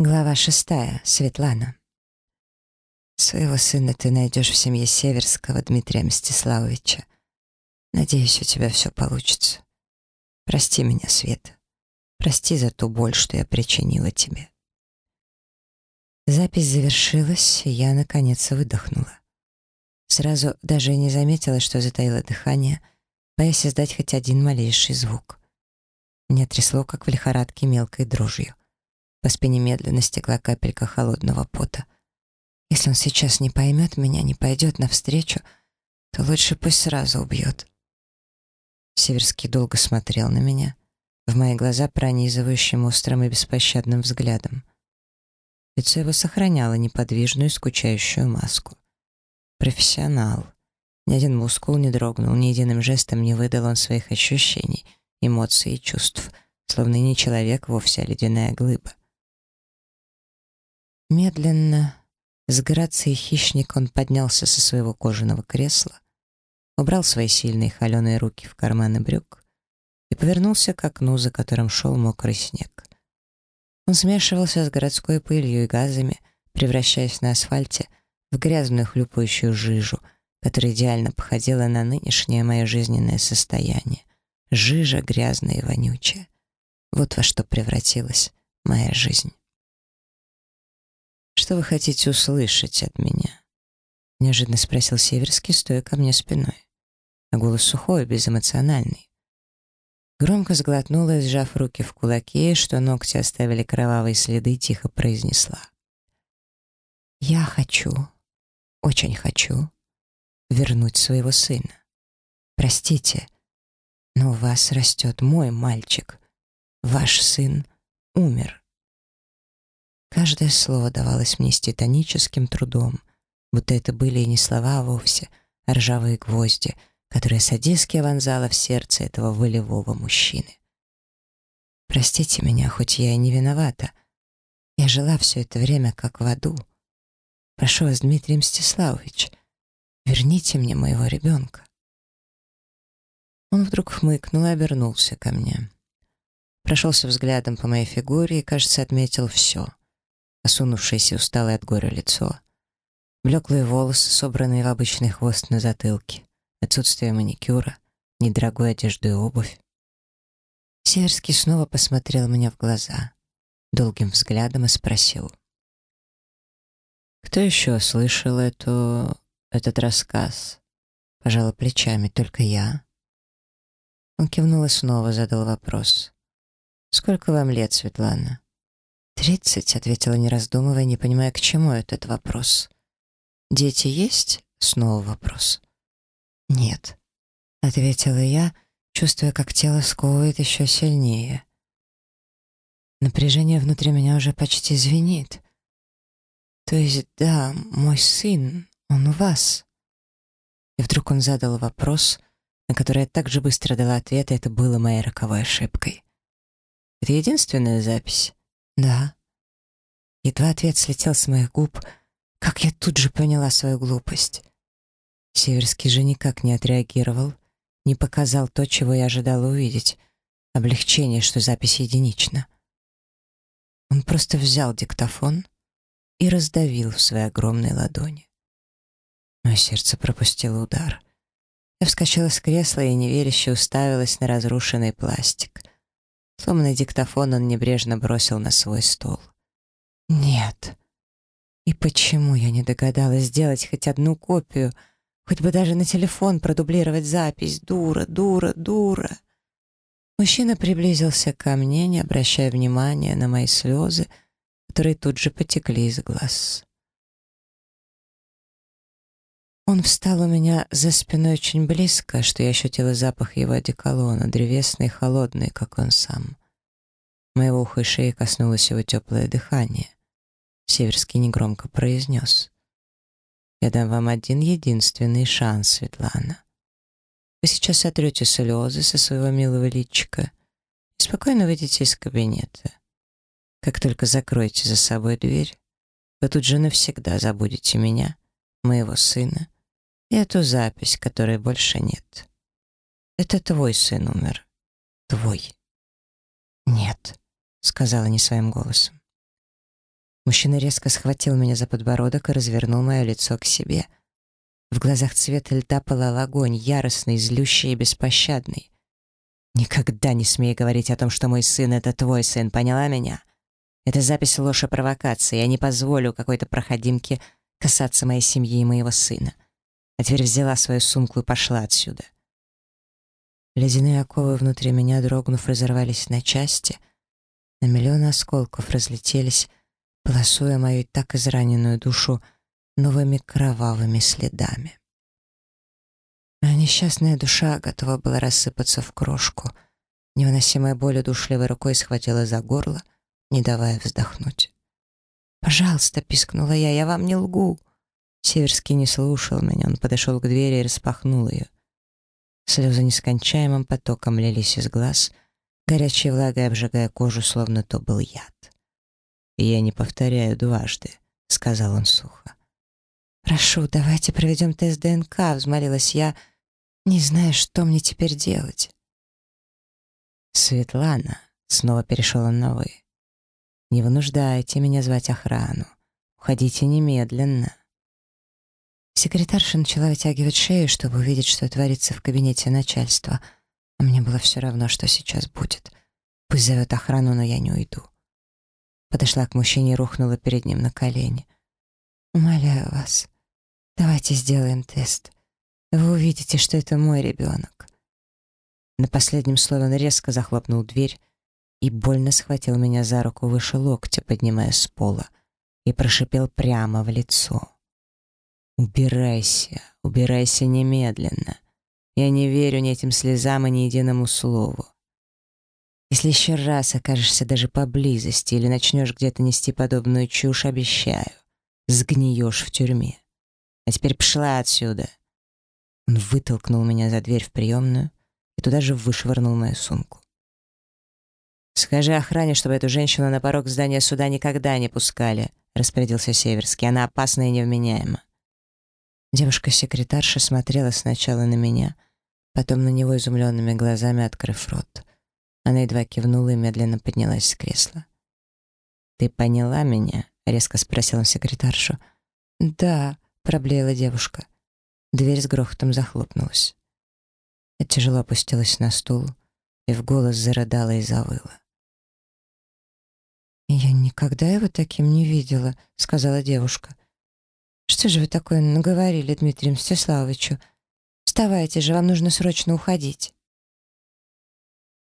Глава шестая. Светлана. Своего сына ты найдешь в семье Северского Дмитрия Мстиславовича. Надеюсь, у тебя все получится. Прости меня, Света. Прости за ту боль, что я причинила тебе. Запись завершилась, и я, наконец, выдохнула. Сразу даже и не заметила, что затаила дыхание, боясь издать хоть один малейший звук. Меня трясло, как в лихорадке мелкой дрожью. По спине медленно стекла капелька холодного пота. Если он сейчас не поймет меня, не пойдет навстречу, то лучше пусть сразу убьет. Северский долго смотрел на меня, в мои глаза пронизывающим острым и беспощадным взглядом. Лицо его сохраняло неподвижную, скучающую маску. Профессионал. Ни один мускул не дрогнул, ни единым жестом медленно, с грацией хищника он поднялся со своего кожаного кресла, убрал свои сильные холеные руки в карманы брюк и повернулся к окну, за которым шел мокрый снег. Он смешивался с городской пылью и газами, превращаясь на асфальте в грязную хлюпающую жижу, которая идеально походила на нынешнее мое жизненное состояние. Жижа грязная и вонючая. Вот во что превратилась моя жизнь. Что вы хотите услышать от меня?» Неожиданно спросил Северский, стоя ко мне спиной. А голос сухой, безэмоциональный. Громко сглотнула, сжав руки в кулаки, что ногти оставили кровавые следы, тихо произнесла. «Я хочу, очень хочу вернуть своего сына. Простите, но у вас растет мой мальчик. Ваш сын умер». Каждое слово давалось мне с титаническим трудом, будто это были не слова вовсе, а ржавые гвозди, которые садистски вонзала в сердце этого волевого мужчины. «Простите меня, хоть я и не виновата. Я жила все это время как в аду. Прошу вас, Дмитрий Мстиславович, верните мне моего ребенка». Он вдруг хмыкнул и обернулся ко мне. Прошелся взглядом по моей фигуре и, кажется, отметил все — осунувшееся усталое от горя лицо. Блеклые волосы, собранные в обычный хвост на затылке, отсутствие маникюра, недорогой одежды и обувь. Северский снова посмотрел мне в глаза, долгим взглядом и спросил. «Кто еще слышал эту... этот рассказ?» Пожала плечами, только я. Он кивнул и снова задал вопрос. «Сколько вам лет, Светлана?» «Тридцать», — ответила, не раздумывая, не понимая, к чему этот вопрос. «Дети есть?» — снова вопрос. «Нет», — ответила я, чувствуя, как тело сковывает еще сильнее. Напряжение внутри меня уже почти звенит. «То есть, да, мой сын, он у Да. И твой ответ слетел с моих губ, как я тут же поняла свою глупость. Северский же никак не отреагировал, не показал то, чего я ожидала увидеть. Облегчение, что запись единична. Он просто взял диктофон и раздавил в своей огромной ладони. Мое сердце пропустило удар. Я вскочила с кресла и неверяще уставилась на разрушенный пластик — Сломанный диктофон он небрежно бросил на свой стол. «Нет. И почему я не догадалась сделать хоть одну копию, хоть бы даже на телефон продублировать запись? Дура, дура, дура!» Мужчина приблизился ко мне, не обращая внимания на мои слезы, которые тут же потекли из глаз. Он встал у меня за спиной очень близко, что я ощутила запах его одеколона, древесный и холодный, как он сам. Моего уха и шеи коснулось его теплое дыхание. Северский негромко произнес. «Я дам вам один единственный шанс, Светлана. Вы сейчас сотрете слезы со своего милого личика и спокойно моего сына и эту запись, которой больше нет. Это твой сын умер. Твой. Нет, сказала не своим голосом. Мужчина резко схватил меня за подбородок и развернул мое лицо к себе. В глазах цвета льда пылал огонь, яростный, злющий и беспощадный. «Никогда не смей говорить о том, что мой сын — это твой сын, поняла меня? Это запись ложь и провокации. Я не позволю какой-то проходимке касаться моей семьи и моего сына. А теперь взяла свою сумку и пошла отсюда. Ледяные оковы внутри меня, дрогнув, разорвались на части, на миллионы осколков разлетелись, полосуя мою и так израненную душу новыми кровавыми следами. Моя несчастная душа готова была рассыпаться в крошку. Невыносимая боль удушливой рукой схватила за горло, не давая вздохнуть. «Пожалуйста», — пискнула я, — «я вам не лгу». Северский не слушал меня, он подошел к двери и распахнул ее. Слезы нескончаемым потоком лились из глаз, горячей влагой обжигая кожу, словно то был яд. «Я не повторяю дважды», — сказал он сухо. «Прошу, давайте проведем тест ДНК», — взмолилась я, не зная, что мне теперь делать. «Светлана», — снова перешел он на «вы», — «не вынуждайте меня звать охрану. Уходите немедленно». Секретарша начала вытягивать шею, чтобы увидеть, что творится в кабинете начальства, а мне было все равно, что сейчас будет. Пусть зовет охрану, но я не уйду. Подошла к мужчине и больно схватил меня за руку выше локтя, поднимая с пола, и прошипел прямо в лицо. «Убирайся, убирайся немедленно. Я не верю ни этим слезам и ни единому слову. Если еще раз окажешься даже поблизости или начнешь где-то нести подобную чушь, обещаю, сгниешь в тюрьме. А теперь пшла отсюда!» Он вытолкнул меня за дверь в приемную и туда же вышвырнул мою сумку.«Скажи охране, чтобы эту женщину на порог здания суда никогда не пускали», — распорядился Северский. «Она опасна и невменяема». Девушка-секретарша смотрела сначала на меня, потом на него изумленными глазами, открыв рот. Она едва кивнула и медленно поднялась с кресла. «Ты поняла меня?» — резко спросил он секретаршу. «Да», — проблеяла девушка. Дверь с грохотом захлопнулась. Я тяжело опустилась на стул и в голос зарыдала и завыла. «Я